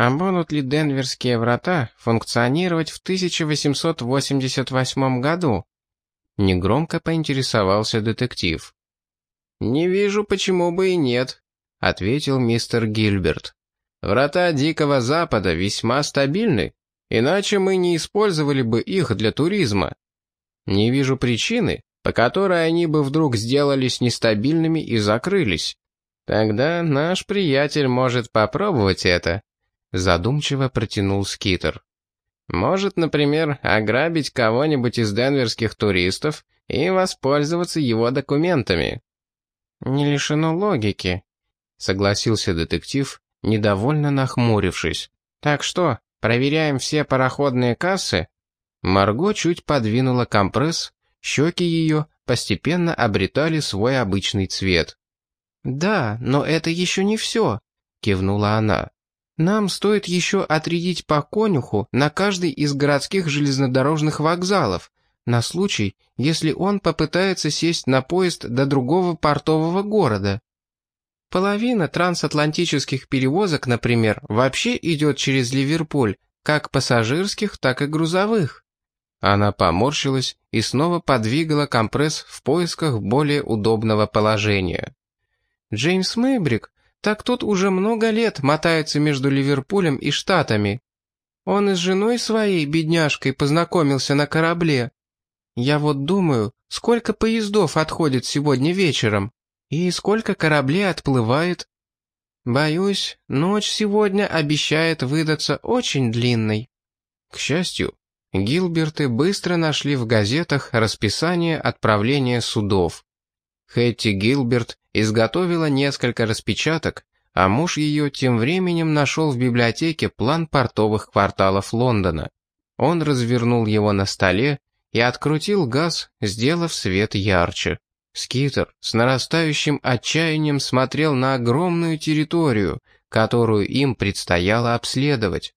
А будут ли Денверские врата функционировать в 1888 году? Негромко поинтересовался детектив. «Не вижу, почему бы и нет», — ответил мистер Гильберт. «Врата Дикого Запада весьма стабильны, иначе мы не использовали бы их для туризма. Не вижу причины, по которой они бы вдруг сделались нестабильными и закрылись. Тогда наш приятель может попробовать это», — задумчиво протянул Скитер. «Может, например, ограбить кого-нибудь из денверских туристов и воспользоваться его документами». «Не лишено логики», — согласился детектив, недовольно нахмурившись. «Так что, проверяем все пароходные кассы?» Марго чуть подвинула компресс, щеки ее постепенно обретали свой обычный цвет. «Да, но это еще не все», — кивнула она. «Нам стоит еще отрядить по конюху на каждый из городских железнодорожных вокзалов, на случай, если он попытается сесть на поезд до другого портового города. Половина трансатлантических перевозок, например, вообще идет через Ливерпуль, как пассажирских, так и грузовых. Она поморщилась и снова подвигала компресс в поисках более удобного положения. Джеймс Мэйбрик, так тот уже много лет мотается между Ливерпулем и Штатами. Он и с женой своей, бедняжкой, познакомился на корабле. Я вот думаю, сколько поездов отходит сегодня вечером, и сколько кораблей отплывает. Боюсь, ночь сегодня обещает выдаться очень длинной. К счастью, Гилберты быстро нашли в газетах расписание отправления судов. Хэтти Гилберт изготовила несколько распечаток, а муж ее тем временем нашел в библиотеке план портовых кварталов Лондона. Он развернул его на столе и открутил газ, сделав свет ярче. Скитер с нарастающим отчаянием смотрел на огромную территорию, которую им предстояло обследовать.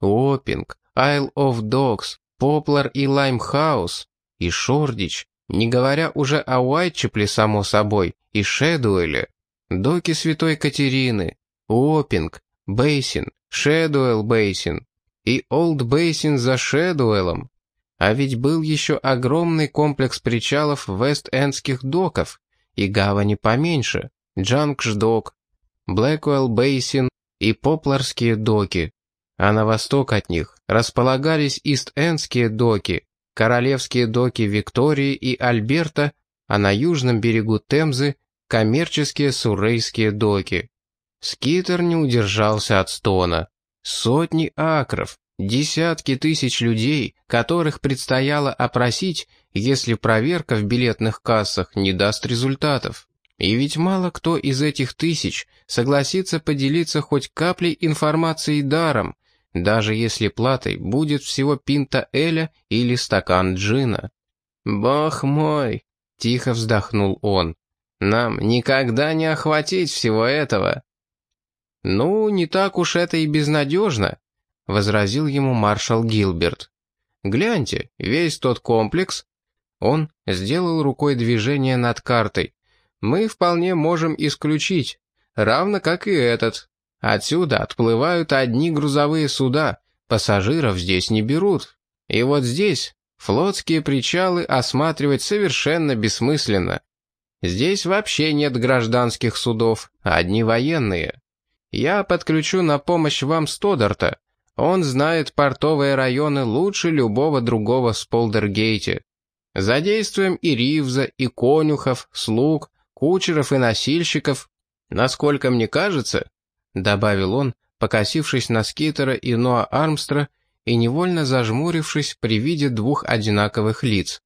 Уоппинг, Isle of Dogs, Поплар и Лаймхаус, и Шордич, не говоря уже о Уайтчепле, само собой, и Шэдуэле, доки Святой Катерины, Уоппинг, Бейсин, Шэдуэлл Бейсин и Олд Бейсин за Шэдуэлом, а ведь был еще огромный комплекс причалов Вест-Индских доков и гавани поменьше, Джанкшн-док, Блэкуэлл-Бейсин и Попларские доки. А на восток от них располагались Ист-Индские доки, Королевские доки Виктории и Альберта, а на южном берегу Темзы коммерческие Суррейские доки. Скитер не удержался от стона. Сотни акров, Десятки тысяч людей, которых предстояло опросить, если проверка в билетных кассах не даст результатов. И ведь мало кто из этих тысяч согласится поделиться хоть каплей информации даром, даже если платой будет всего пинта Эля или стакан джина. «Бог мой!» — тихо вздохнул он. «Нам никогда не охватить всего этого!» «Ну, не так уж это и безнадежно», — возразил ему маршал Гилберт. «Гляньте, весь тот комплекс...» Он сделал рукой движение над картой. «Мы вполне можем исключить, равно как и этот. Отсюда отплывают одни грузовые суда, пассажиров здесь не берут. И вот здесь флотские причалы осматривать совершенно бессмысленно. Здесь вообще нет гражданских судов, одни военные. Я подключу на помощь вам Стодарта, он знает портовые районы лучше любого другого в Сполдергейте. Задействуем и Ривза, и конюхов, слуг, кучеров и носильщиков. Насколько мне кажется, — добавил он, покосившись на Скитера и Ноа Армстра и невольно зажмурившись при виде двух одинаковых лиц.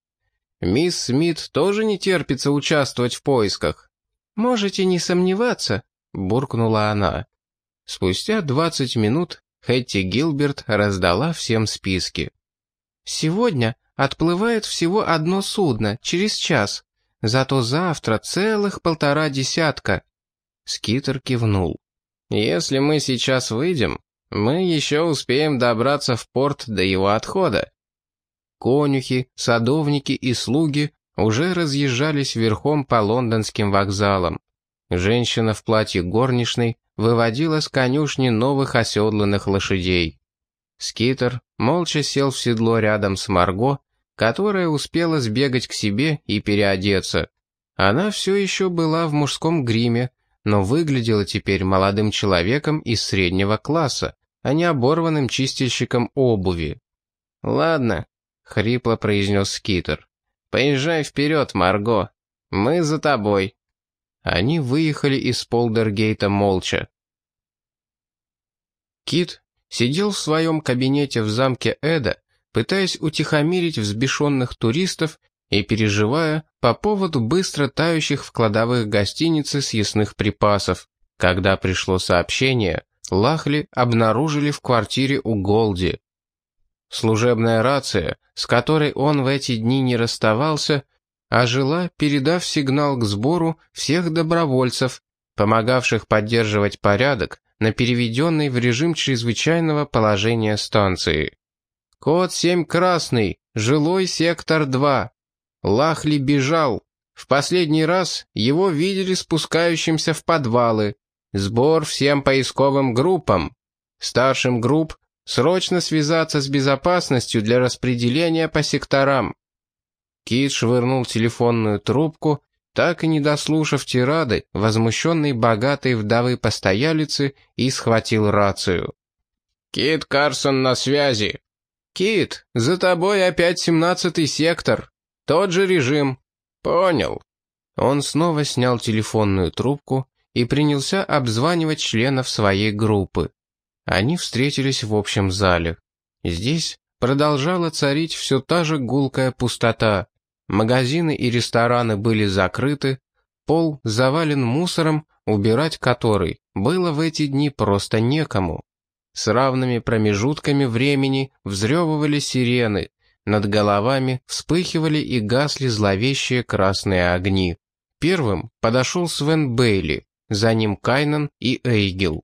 «Мисс Смит тоже не терпится участвовать в поисках». «Можете не сомневаться», — буркнула она. Спустя двадцать минут Хэтти Гилберт раздала всем списки. «Сегодня отплывает всего одно судно, через час, зато завтра целых полтора десятка». Скитер кивнул. «Если мы сейчас выйдем, мы еще успеем добраться в порт до его отхода». Конюхи, садовники и слуги уже разъезжались верхом по лондонским вокзалам. Женщина в платье горничной выводила с конюшни новых оседланных лошадей. Скитер молча сел в седло рядом с Марго, которая успела сбегать к себе и переодеться. Она все еще была в мужском гриме, но выглядела теперь молодым человеком из среднего класса, а не оборванным чистильщиком обуви. «Ладно», — хрипло произнес Скитер. «Поезжай вперед, Марго. Мы за тобой». Они выехали из Полдергейта молча. Кит сидел в своем кабинете в замке Эда, пытаясь утихомирить взбешенных туристов и переживая по поводу быстро тающих в кладовых гостиницы съестных припасов. Когда пришло сообщение, Лахли обнаружили в квартире у Голди. Служебная рация, с которой он в эти дни не расставался, ожила, передав сигнал к сбору всех добровольцев, помогавших поддерживать порядок на переведенной в режим чрезвычайного положения станции. «Код 7 красный, жилой сектор 2». Лахли бежал. В последний раз его видели спускающимся в подвалы. Сбор всем поисковым группам. Старшим групп срочно связаться с безопасностью для распределения по секторам. Кит швырнул телефонную трубку, так и не дослушав тирады, возмущенной богатой вдовы-постоялицы, и схватил рацию. «Кит Карсон на связи!» «Кит, за тобой опять семнадцатый сектор. Тот же режим». «Понял». Он снова снял телефонную трубку и принялся обзванивать членов своей группы. Они встретились в общем зале. Здесь продолжала царить все та же гулкая пустота. Магазины и рестораны были закрыты, пол завален мусором, убирать который было в эти дни просто некому. С равными промежутками времени взрёвывали сирены, над головами вспыхивали и гасли зловещие красные огни. Первым подошел Свен Бейли, за ним Кайнан и Эйгел.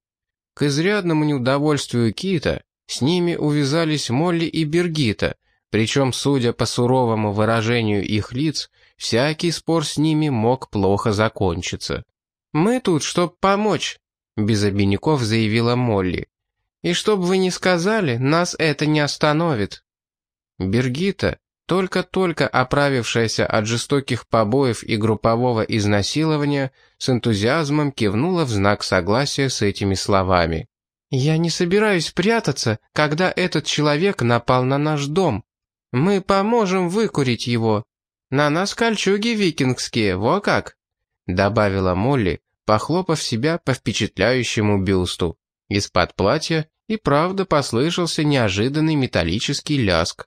К изрядному неудовольствию Кита с ними увязались Молли и Бергита, причем, судя по суровому выражению их лиц, всякий спор с ними мог плохо закончиться. «Мы тут, чтоб помочь», — без обиняков заявила Молли. «И чтоб вы не сказали, нас это не остановит». Бергита, только-только оправившаяся от жестоких побоев и группового изнасилования, с энтузиазмом кивнула в знак согласия с этими словами. «Я не собираюсь прятаться, когда этот человек напал на наш дом. Мы поможем выкурить его. На нас кольчуги викингские, во как!» добавила Молли, похлопав себя по впечатляющему бюсту. Из-под платья и правда послышался неожиданный металлический ляск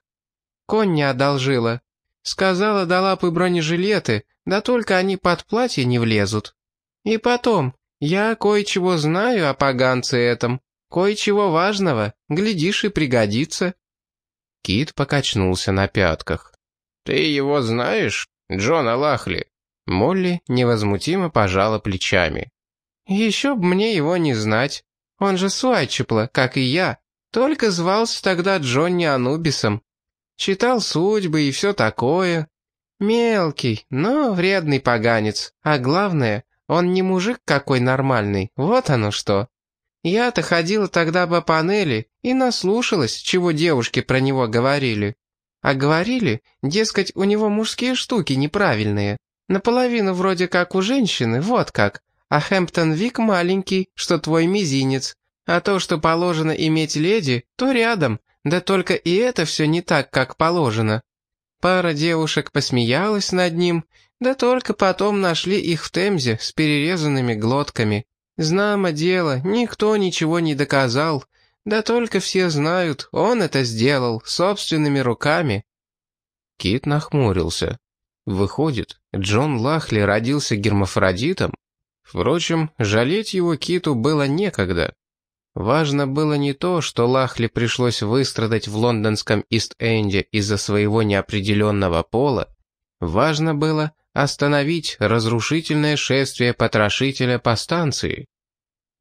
конь не одолжила. Сказала, до лапы бронежилеты, да только они под платье не влезут. И потом, я кое-чего знаю о поганце этом, кое-чего важного, глядишь и пригодится». Кит покачнулся на пятках. «Ты его знаешь, Джона Лахли?» Молли невозмутимо пожала плечами. «Еще б мне его не знать. Он же Суайчепла, как и я, только звался тогда Джонни Анубисом. Читал судьбы и все такое. Мелкий, но вредный поганец. А главное, он не мужик какой нормальный, вот оно что. Я-то ходила тогда по панели и наслушалась, чего девушки про него говорили. А говорили, дескать, у него мужские штуки неправильные. Наполовину вроде как у женщины, вот как. А Хэмптон Вик маленький, что твой мизинец. А то, что положено иметь леди, то рядом, да только и это все не так, как положено. Пара девушек посмеялась над ним, да только потом нашли их в Темзе с перерезанными глотками. Знамо дело, никто ничего не доказал, да только все знают, он это сделал собственными руками. Кит нахмурился. Выходит, Джон Лахли родился гермафродитом? Впрочем, жалеть его Киту было некогда. Важно было не то, что Лахли пришлось выстрадать в лондонском Ист-Энде из-за своего неопределенного пола. Важно было остановить разрушительное шествие потрошителя по станции.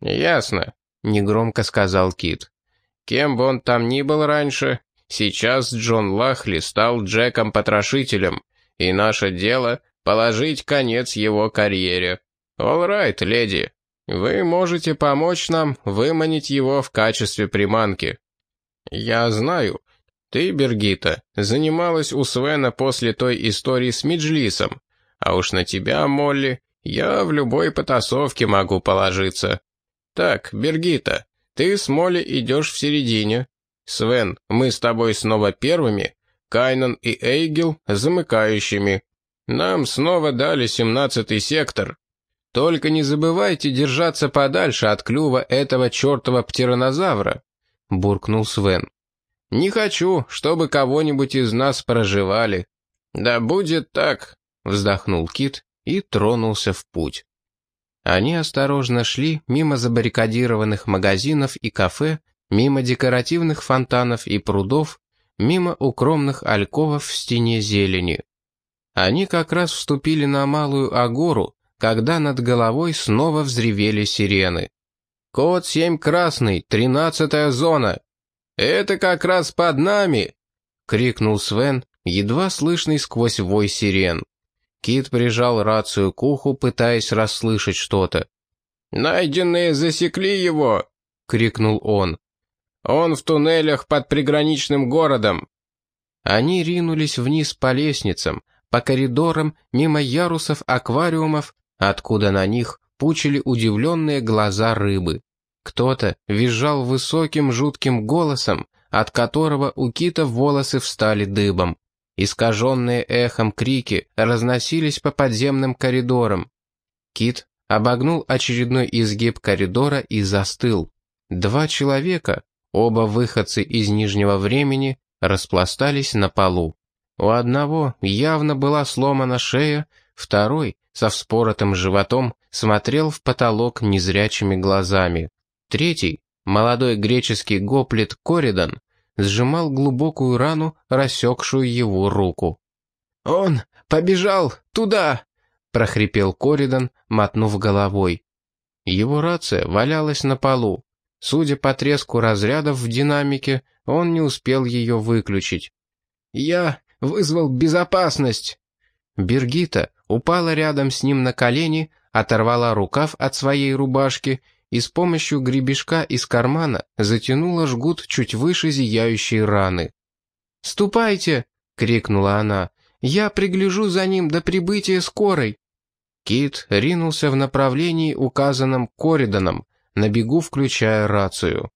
«Ясно», — негромко сказал Кит. «Кем бы он там ни был раньше, сейчас Джон Лахли стал Джеком-потрошителем, и наше дело — положить конец его карьере». «Олрайт, леди. Вы можете помочь нам выманить его в качестве приманки. Я знаю, ты, Бергита, занималась у Свена после той истории с Миджлисом, а уж на тебя, Молли, я в любой потасовке могу положиться. Так, Бергита, ты с Молли идешь в середине. Свен, мы с тобой снова первыми, Кайнан и Эйгел замыкающими. Нам снова дали семнадцатый сектор, только не забывайте держаться подальше от клюва этого чертова птеронозавра», — буркнул Свен. «Не хочу, чтобы кого-нибудь из нас проживали». «Да будет так», — вздохнул Кит и тронулся в путь. Они осторожно шли мимо забаррикадированных магазинов и кафе, мимо декоративных фонтанов и прудов, мимо укромных альковов в стене зелени. Они как раз вступили на малую агору, когда над головой снова взревели сирены. «Код 7 красный, тринадцатая зона!» «Это как раз под нами!» — крикнул Свен, едва слышный сквозь вой сирен. Кит прижал рацию к уху, пытаясь расслышать что-то. «Найденные засекли его!» — крикнул он. «Он в туннелях под приграничным городом!» Они ринулись вниз по лестницам, по коридорам, мимо ярусов аквариумов, откуда на них пучили удивленные глаза рыбы. Кто-то визжал высоким жутким голосом, от которого у кита волосы встали дыбом. Искаженные эхом крики разносились по подземным коридорам. Кит обогнул очередной изгиб коридора и застыл. Два человека, оба выходцы из Нижнего времени, распластались на полу. У одного явно была сломана шея, второй со вспоротым животом смотрел в потолок незрячими глазами. Третий, молодой греческий гоплит Коридан, сжимал глубокую рану, рассекшую его руку. «Он побежал туда!» — прохрипел Коридан, мотнув головой. Его рация валялась на полу. Судя по треску разрядов в динамике, он не успел ее выключить. «Я вызвал безопасность!» Бергита упала рядом с ним на колени, оторвала рукав от своей рубашки и с помощью гребешка из кармана затянула жгут чуть выше зияющей раны. «Ступайте!» — крикнула она. «Я пригляжу за ним до прибытия скорой!» Кит ринулся в направлении, указанном Кориданом, на бегу включая рацию.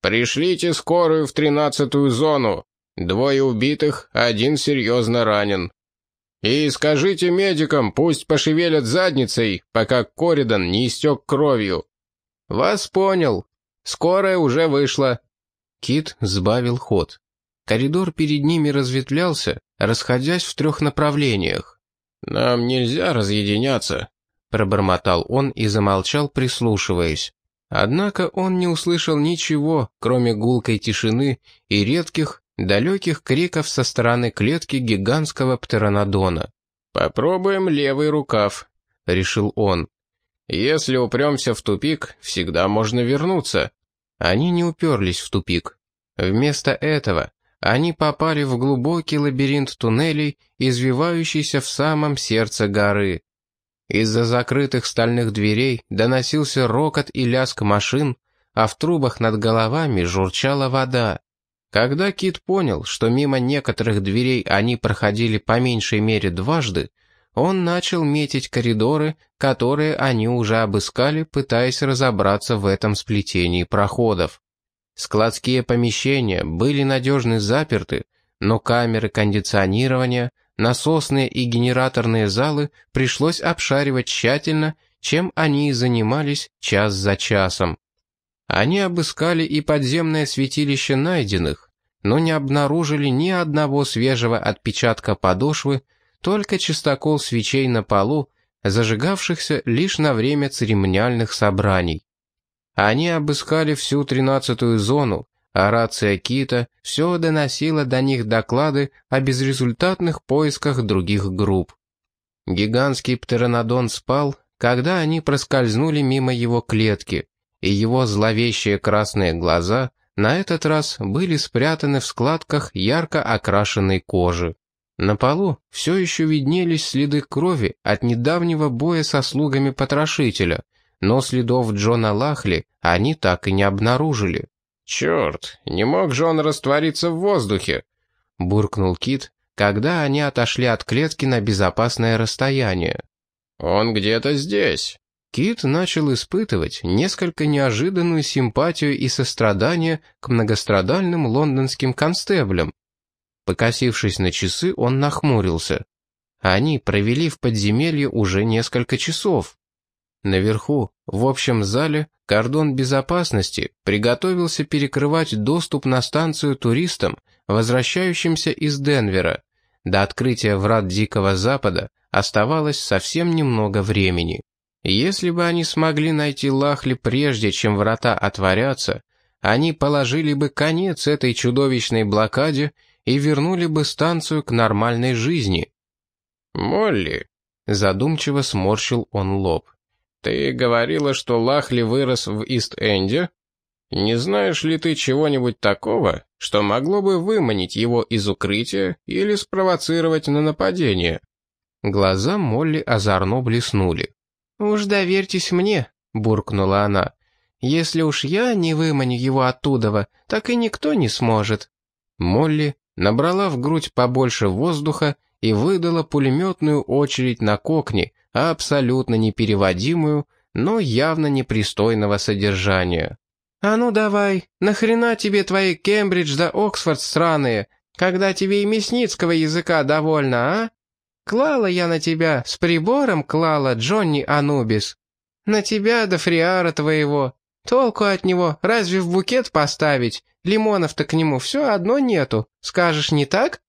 «Пришлите скорую в тринадцатую зону. Двое убитых, один серьезно ранен. И скажите медикам, пусть пошевелят задницей, пока Коридан не истек кровью. Вас понял. Скорая уже вышла. Кит сбавил ход. Коридор перед ними разветвлялся, расходясь в трех направлениях. «Нам нельзя разъединяться», — пробормотал он и замолчал, прислушиваясь. Однако он не услышал ничего, кроме гулкой тишины и редких, далеких криков со стороны клетки гигантского птеранодона. «Попробуем левый рукав», — решил он. «Если упремся в тупик, всегда можно вернуться». Они не уперлись в тупик. Вместо этого они попали в глубокий лабиринт туннелей, извивающийся в самом сердце горы. Из-за закрытых стальных дверей доносился рокот и лязг машин, а в трубах над головами журчала вода. Когда Кит понял, что мимо некоторых дверей они проходили по меньшей мере дважды, он начал метить коридоры, которые они уже обыскали, пытаясь разобраться в этом сплетении проходов. Складские помещения были надежно заперты, но камеры кондиционирования, насосные и генераторные залы пришлось обшаривать тщательно, чем они и занимались час за часом. Они обыскали и подземное святилище найденных, но не обнаружили ни одного свежего отпечатка подошвы, только чистокол свечей на полу, зажигавшихся лишь на время церемониальных собраний. Они обыскали всю тринадцатую зону, а рация Кита все доносила до них доклады о безрезультатных поисках других групп. Гигантский птеранодон спал, когда они проскользнули мимо его клетки, и его зловещие красные глаза на этот раз были спрятаны в складках ярко окрашенной кожи. На полу все еще виднелись следы крови от недавнего боя со слугами потрошителя, но следов Джона Лахли они так и не обнаружили. «Черт, не мог же он раствориться в воздухе!» — буркнул Кит, когда они отошли от клетки на безопасное расстояние. «Он где-то здесь». Кит начал испытывать несколько неожиданную симпатию и сострадание к многострадальным лондонским констеблям. Покосившись на часы, он нахмурился. Они провели в подземелье уже несколько часов. Наверху, в общем зале, кордон безопасности приготовился перекрывать доступ на станцию туристам, возвращающимся из Денвера. До открытия врат Дикого Запада оставалось совсем немного времени. Если бы они смогли найти Лахли прежде, чем врата отворятся, они положили бы конец этой чудовищной блокаде и вернули бы станцию к нормальной жизни. «Молли», — задумчиво сморщил он лоб. «Ты говорила, что Лахли вырос в Ист-Энде? Не знаешь ли ты чего-нибудь такого, что могло бы выманить его из укрытия или спровоцировать на нападение?» Глаза Молли озорно блеснули. «Уж доверьтесь мне», — буркнула она. «Если уж я не выманю его оттуда, так и никто не сможет». Молли набрала в грудь побольше воздуха и выдала пулеметную очередь на кокни, абсолютно непереводимую, но явно непристойного содержания. «А ну давай, нахрена тебе твои Кембридж да Оксфорд сраные, когда тебе и мясницкого языка довольно, а? Клала я на тебя, с прибором клала, Джонни Анубис. На тебя да фриара твоего. Толку от него разве в букет поставить? Лимонов-то к нему все одно нету. Скажешь, не так?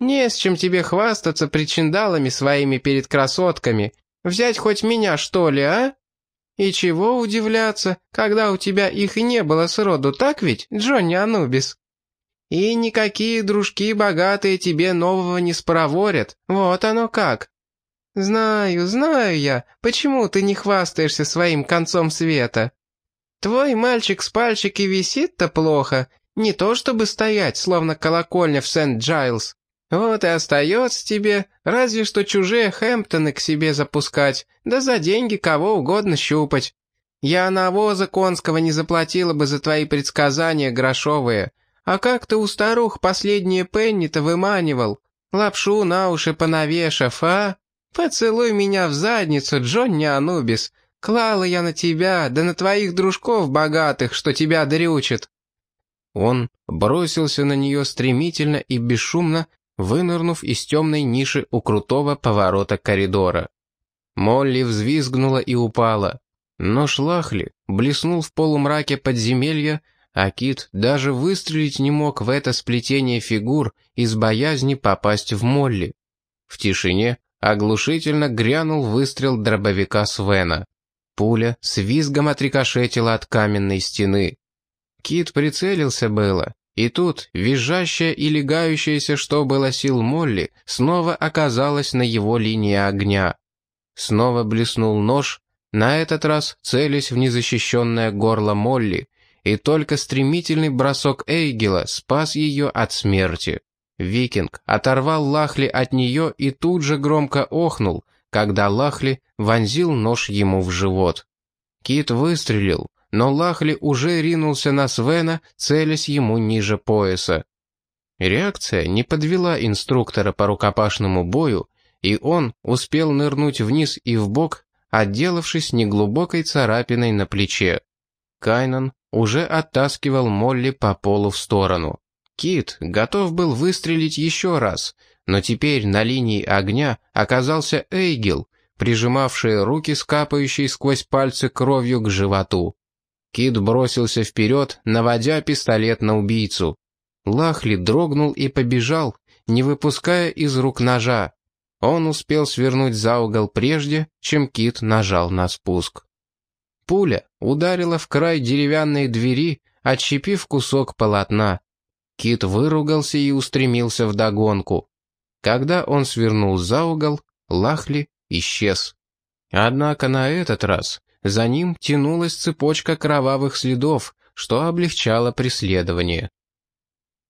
Не с чем тебе хвастаться причиндалами своими перед красотками. Взять хоть меня, что ли, а? И чего удивляться, когда у тебя их и не было сроду, так ведь, Джонни Анубис? И никакие дружки богатые тебе нового не спроворят, вот оно как. Знаю, знаю я, почему ты не хвастаешься своим концом света. Твой мальчик с пальчики висит-то плохо, не то чтобы стоять, словно колокольня в Сент-Джайлз. Вот и остается тебе, разве что чужие Хэмптоны к себе запускать, да за деньги кого угодно щупать. Я навоза конского не заплатила бы за твои предсказания грошовые. А как ты у старух последние пенни-то выманивал? Лапшу на уши понавешав, а? Поцелуй меня в задницу, Джонни Анубис. Клала я на тебя, да на твоих дружков богатых, что тебя дрючат. Он бросился на нее стремительно и бесшумно, вынырнув из темной ниши у крутого поворота коридора. Молли взвизгнула и упала. Но шлахли блеснул в полумраке подземелья, а Кит даже выстрелить не мог в это сплетение фигур из боязни попасть в Молли. В тишине оглушительно грянул выстрел дробовика Свена. Пуля с визгом отрикошетила от каменной стены. Кит прицелился было, и тут, визжащая и легающаяся, что было сил Молли, снова оказалась на его линии огня. Снова блеснул нож, на этот раз целясь в незащищенное горло Молли, и только стремительный бросок Эйгела спас ее от смерти. Викинг оторвал Лахли от нее и тут же громко охнул, когда Лахли вонзил нож ему в живот. Кит выстрелил, но Лахли уже ринулся на Свена, целясь ему ниже пояса. Реакция не подвела инструктора по рукопашному бою, и он успел нырнуть вниз и вбок, отделавшись неглубокой царапиной на плече. Кайнан уже оттаскивал Молли по полу в сторону. Кит готов был выстрелить еще раз, но теперь на линии огня оказался Эйгел, прижимавший руки с сквозь пальцы кровью к животу. Кит бросился вперед, наводя пистолет на убийцу. Лахли дрогнул и побежал, не выпуская из рук ножа. Он успел свернуть за угол прежде, чем Кит нажал на спуск. Пуля ударила в край деревянной двери, отщепив кусок полотна. Кит выругался и устремился в догонку. Когда он свернул за угол, Лахли исчез. Однако на этот раз за ним тянулась цепочка кровавых следов, что облегчало преследование.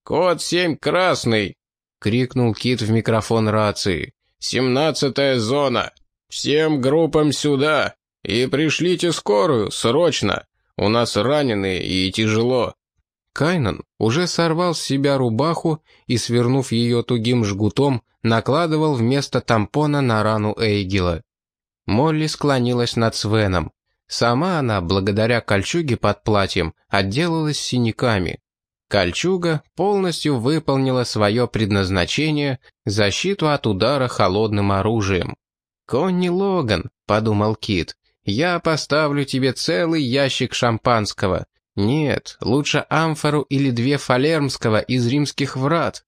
«Код семь красный!» — крикнул Кит в микрофон рации. «Семнадцатая зона! Всем группам сюда! И пришлите скорую, срочно! У нас раненые и тяжело!» Кайнан уже сорвал с себя рубаху и, свернув ее тугим жгутом, накладывал вместо тампона на рану Эйгела. Молли склонилась над Свеном. Сама она, благодаря кольчуге под платьем, отделалась синяками. Кольчуга полностью выполнила свое предназначение – защиту от удара холодным оружием. «Конни Логан», — подумал Кит, — «я поставлю тебе целый ящик шампанского. Нет, лучше амфору или две фалермского из римских врат».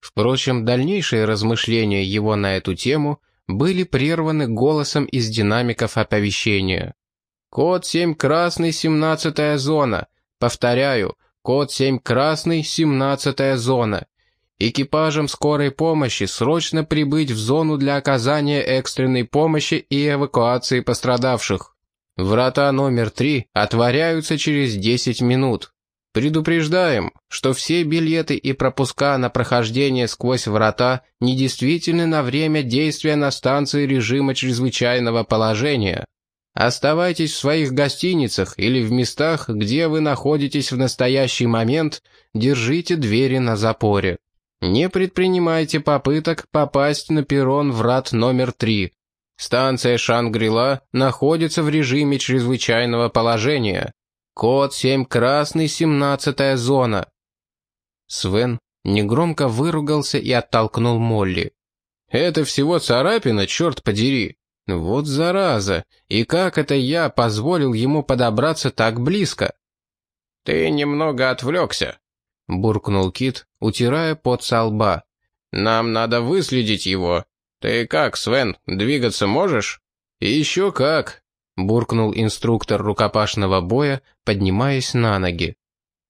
Впрочем, дальнейшие размышления его на эту тему были прерваны голосом из динамиков оповещения. «Код 7 красный, 17 зона. Повторяю, Код 7 красный, 17 зона. Экипажам скорой помощи срочно прибыть в зону для оказания экстренной помощи и эвакуации пострадавших. Врата номер 3 отворяются через 10 минут. Предупреждаем, что все билеты и пропуска на прохождение сквозь врата недействительны на время действия на станции режима чрезвычайного положения. Оставайтесь в своих гостиницах или в местах, где вы находитесь в настоящий момент, держите двери на запоре. Не предпринимайте попыток попасть на перрон врат номер 3. Станция Шангрила находится в режиме чрезвычайного положения. Код 7 красный, 17 зона. Свен негромко выругался и оттолкнул Молли. «Это всего царапина, черт подери!» Вот зараза, и как это я позволил ему подобраться так близко? Ты немного отвлекся, буркнул Кит, утирая пот со лба. Нам надо выследить его. Ты как, Свен, двигаться можешь? Еще как, буркнул инструктор рукопашного боя, поднимаясь на ноги.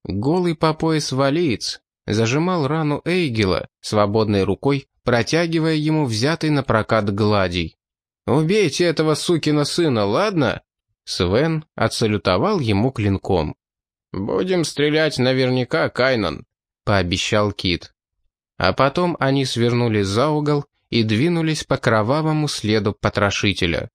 Голый по пояс валиец зажимал рану Эйгела, свободной рукой протягивая ему взятый на прокат гладий. «Убейте этого сукина сына, ладно?» Свен отсалютовал ему клинком. «Будем стрелять наверняка, Кайнан», — пообещал Кит. А потом они свернули за угол и двинулись по кровавому следу потрошителя.